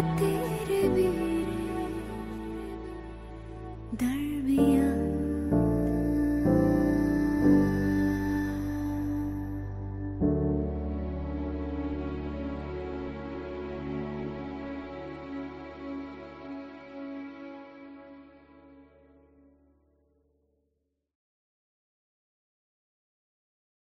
तेरे